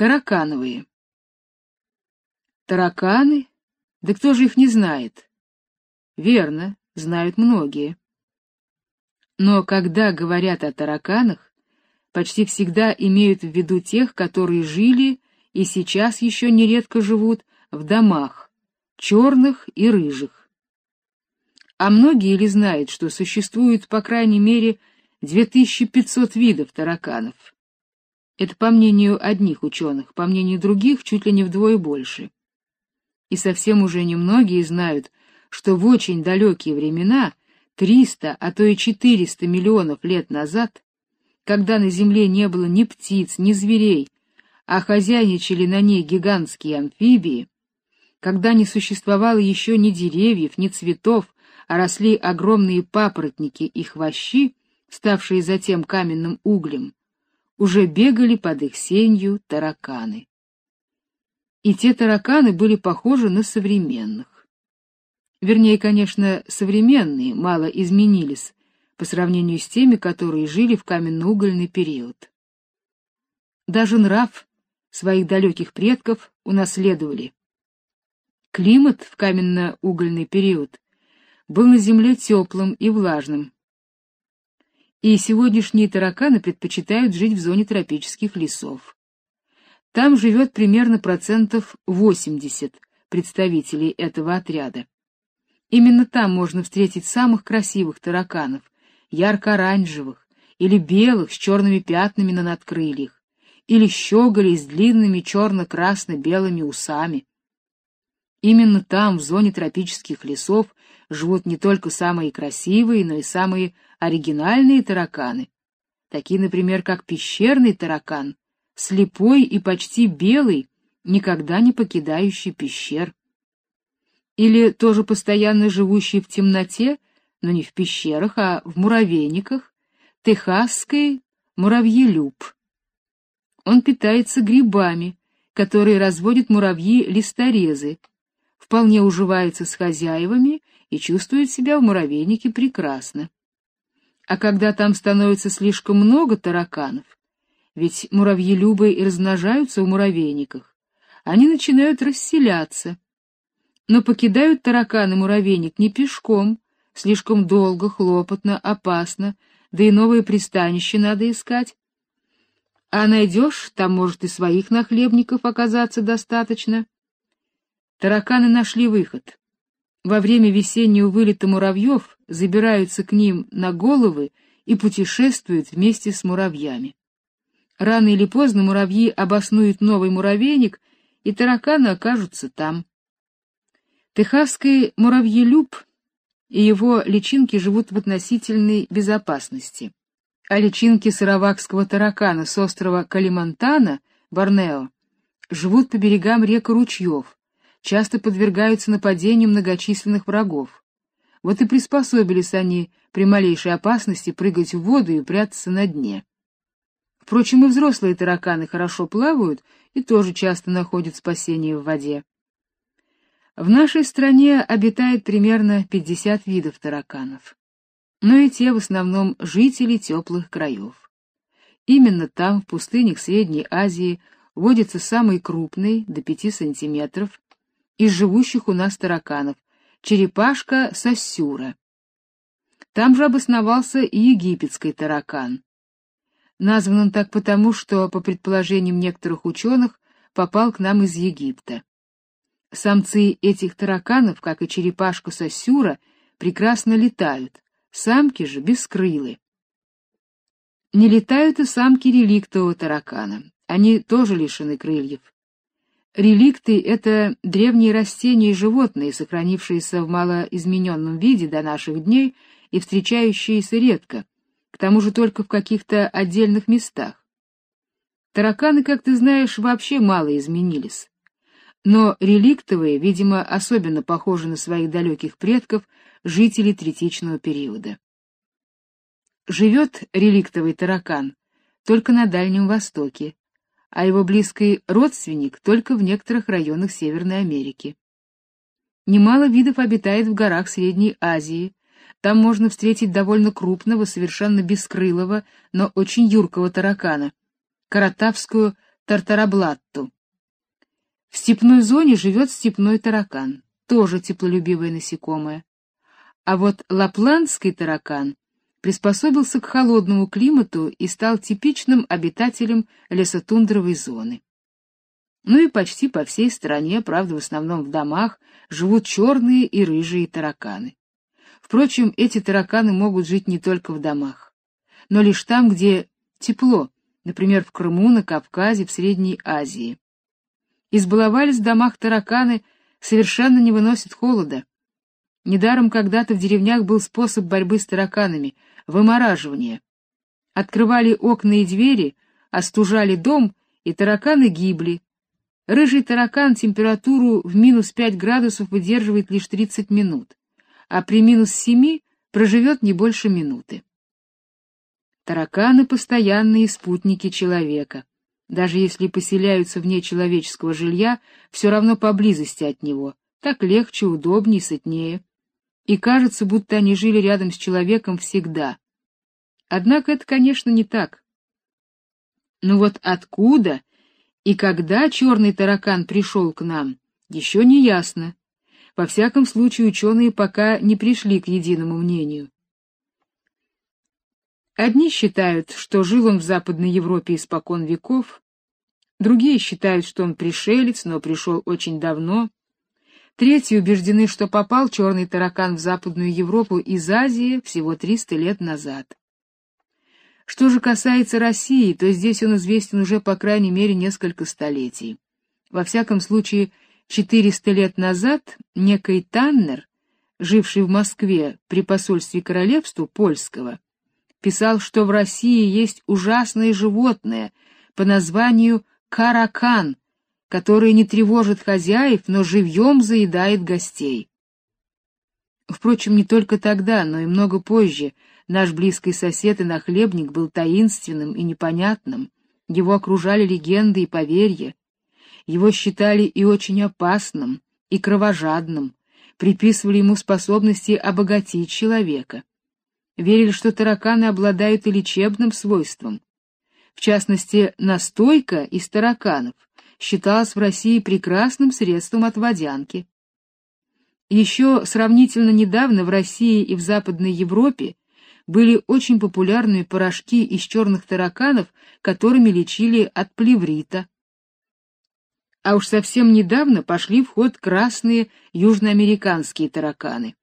Таракановые. Тараканы? Да кто же их не знает? Верно, знают многие. Но когда говорят о тараканах, почти всегда имеют в виду тех, которые жили и сейчас еще нередко живут в домах, черных и рыжих. А многие ли знают, что существует по крайней мере 2500 видов тараканов? Это по мнению одних ученых, по мнению других чуть ли не вдвое больше. И совсем уже немногие знают, что в очень далекие времена, 300, а то и 400 миллионов лет назад, когда на Земле не было ни птиц, ни зверей, а хозяйничали на ней гигантские амфибии, когда не существовало еще ни деревьев, ни цветов, а росли огромные папоротники и хвощи, ставшие затем каменным углем, уже бегали под их сенью тараканы. И те тараканы были похожи на современных. Вернее, конечно, современные мало изменились по сравнению с теми, которые жили в каменно-угольный период. Даже нрав своих далеких предков унаследовали. Климат в каменно-угольный период был на Земле теплым и влажным, и сегодняшние тараканы предпочитают жить в зоне тропических лесов. Там живет примерно процентов 80 представителей этого отряда. Именно там можно встретить самых красивых тараканов, ярко-оранжевых или белых с черными пятнами на надкрыльях, или щеголей с длинными черно-красно-белыми усами. Именно там, в зоне тропических лесов, живут не только самые красивые, но и самые оригинальные тараканы, такие, например, как пещерный таракан, слепой и почти белый, никогда не покидающий пещер. Или тоже постоянно живущий в темноте, но не в пещерах, а в муравейниках, техасский муравьелюб. Он питается грибами, которые разводят муравьи-листорезы, вполне уживается с хозяевами и чувствует себя в муравейнике прекрасно. А когда там становится слишком много тараканов, ведь муравьелюбы и размножаются в муравейниках, они начинают расселяться. Но покидают тараканы муравейник не пешком, слишком долго, хлопотно, опасно, да и новое пристанище надо искать. А найдешь, там может и своих нахлебников оказаться достаточно. Тараканы нашли выход во время весеннего вылета муравьев забираются к ним на головы и путешествуют вместе с муравьями. Рано или поздно муравьи обоснуют новый муравейник, и тараканы окажутся там. Техасский муравьелюб и его личинки живут в относительной безопасности, а личинки сыровакского таракана с острова Калимантана, Борнео, живут по берегам рек и ручьев, часто подвергаются нападениям многочисленных врагов. Вот и приспособились они при малейшей опасности прыгать в воду и прятаться на дне. Впрочем, и взрослые тараканы хорошо плавают и тоже часто находят спасение в воде. В нашей стране обитает примерно 50 видов тараканов. Но и те в основном жители теплых краев. Именно там, в пустынях Средней Азии, водится самый крупный, до 5 сантиметров, из живущих у нас тараканов, черепашка сосюра. Там же обосновался и египетский таракан. Назван он так потому, что, по предположениям некоторых ученых, попал к нам из Египта. Самцы этих тараканов, как и черепашка сосюра, прекрасно летают, самки же бескрылы. Не летают и самки реликтового таракана, они тоже лишены крыльев. Реликты — это древние растения и животные, сохранившиеся в малоизмененном виде до наших дней и встречающиеся редко, к тому же только в каких-то отдельных местах. Тараканы, как ты знаешь, вообще мало изменились. Но реликтовые, видимо, особенно похожи на своих далеких предков, жителей третичного периода. Живет реликтовый таракан только на Дальнем Востоке, а его близкий родственник только в некоторых районах Северной Америки. Немало видов обитает в горах Средней Азии. Там можно встретить довольно крупного, совершенно бескрылого, но очень юркого таракана, каратавскую тартараблатту. В степной зоне живет степной таракан, тоже теплолюбивое насекомое. А вот лапландский таракан приспособился к холодному климату и стал типичным обитателем лесотундровой зоны. Ну и почти по всей стране, правда, в основном в домах, живут черные и рыжие тараканы. Впрочем, эти тараканы могут жить не только в домах, но лишь там, где тепло, например, в Крыму, на Кавказе, в Средней Азии. Избаловались в домах тараканы, совершенно не выносят холода. Недаром когда-то в деревнях был способ борьбы с тараканами — вымораживание. Открывали окна и двери, остужали дом, и тараканы гибли, Рыжий таракан температуру в минус 5 градусов выдерживает лишь 30 минут, а при минус 7 проживет не больше минуты. Тараканы — постоянные спутники человека. Даже если поселяются вне человеческого жилья, все равно поблизости от него. Так легче, удобнее, сытнее. И кажется, будто они жили рядом с человеком всегда. Однако это, конечно, не так. Но вот откуда и когда черный таракан пришел к нам, еще не ясно. Во всяком случае, ученые пока не пришли к единому мнению. Одни считают, что жил он в Западной Европе испокон веков, другие считают, что он пришелец, но пришел очень давно. Третьи убеждены, что попал черный таракан в Западную Европу из Азии всего 300 лет назад. Что же касается России, то здесь он известен уже по крайней мере несколько столетий. Во всяком случае, 400 лет назад некий Таннер, живший в Москве при посольстве королевства польского, писал, что в России есть ужасное животное по названию каракан, которое не тревожит хозяев, но живьем заедает гостей. Впрочем, не только тогда, но и много позже Наш близкий сосед и нахлебник был таинственным и непонятным, его окружали легенды и поверья. Его считали и очень опасным, и кровожадным, приписывали ему способности обогатить человека. Верили, что тараканы обладают и лечебным свойством. В частности, настойка из тараканов считалась в России прекрасным средством от водянки. Еще сравнительно недавно в России и в Западной Европе были очень популярны порошки из черных тараканов, которыми лечили от плеврита. А уж совсем недавно пошли в ход красные южноамериканские тараканы.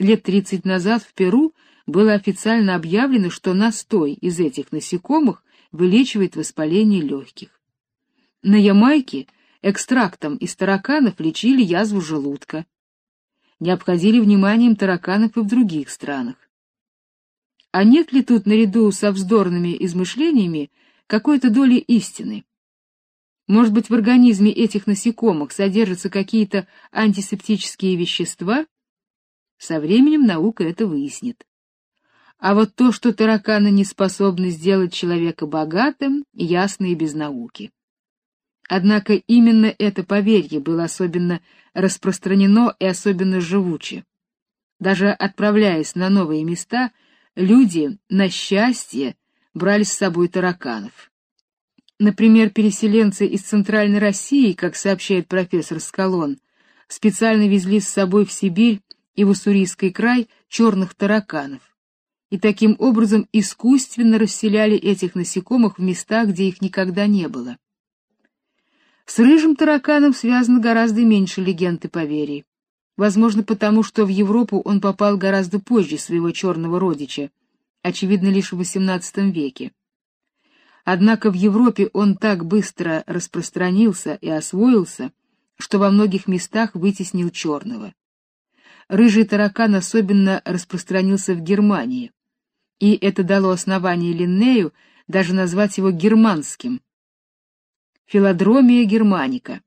Лет 30 назад в Перу было официально объявлено, что настой из этих насекомых вылечивает воспаление легких. На Ямайке экстрактом из тараканов лечили язву желудка. Не обходили вниманием тараканов и в других странах. А нет ли тут наряду со вздорными измышлениями какой-то доли истины? Может быть, в организме этих насекомых содержатся какие-то антисептические вещества? Со временем наука это выяснит. А вот то, что тараканы не способны сделать человека богатым, ясно и без науки. Однако именно это поверье было особенно распространено и особенно живуче. Даже отправляясь на новые места, люди на счастье брали с собой тараканов. Например, переселенцы из Центральной России, как сообщает профессор Скалон, специально везли с собой в Сибирь и в Уссурийский край черных тараканов. И таким образом искусственно расселяли этих насекомых в местах, где их никогда не было. С рыжим тараканом связано гораздо меньше легенд и поверий. Возможно, потому что в Европу он попал гораздо позже своего черного родича, очевидно, лишь в XVIII веке. Однако в Европе он так быстро распространился и освоился, что во многих местах вытеснил черного. Рыжий таракан особенно распространился в Германии, и это дало основание Линнею даже назвать его германским. Филодромия германика.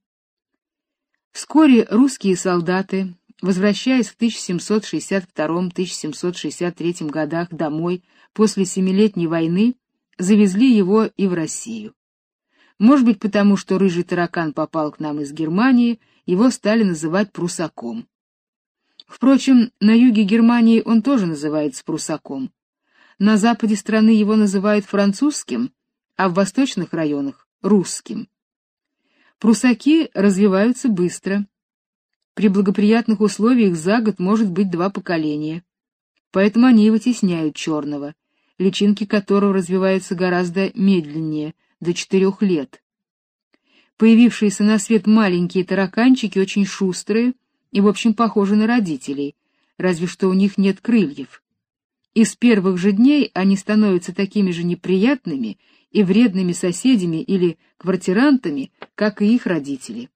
Вскоре русские солдаты, возвращаясь в 1762-1763 годах домой после Семилетней войны, завезли его и в Россию. Может быть, потому что рыжий таракан попал к нам из Германии, его стали называть прусаком. Впрочем, на юге Германии он тоже называется прусаком. На западе страны его называют французским, а в восточных районах русским. Прусаки развиваются быстро. При благоприятных условиях за год может быть два поколения. Поэтому они вытесняют черного, личинки которого развиваются гораздо медленнее, до четырех лет. Появившиеся на свет маленькие тараканчики очень шустрые и, в общем, похожи на родителей, разве что у них нет крыльев. И с первых же дней они становятся такими же неприятными и вредными соседями или квартирантами, как и их родители.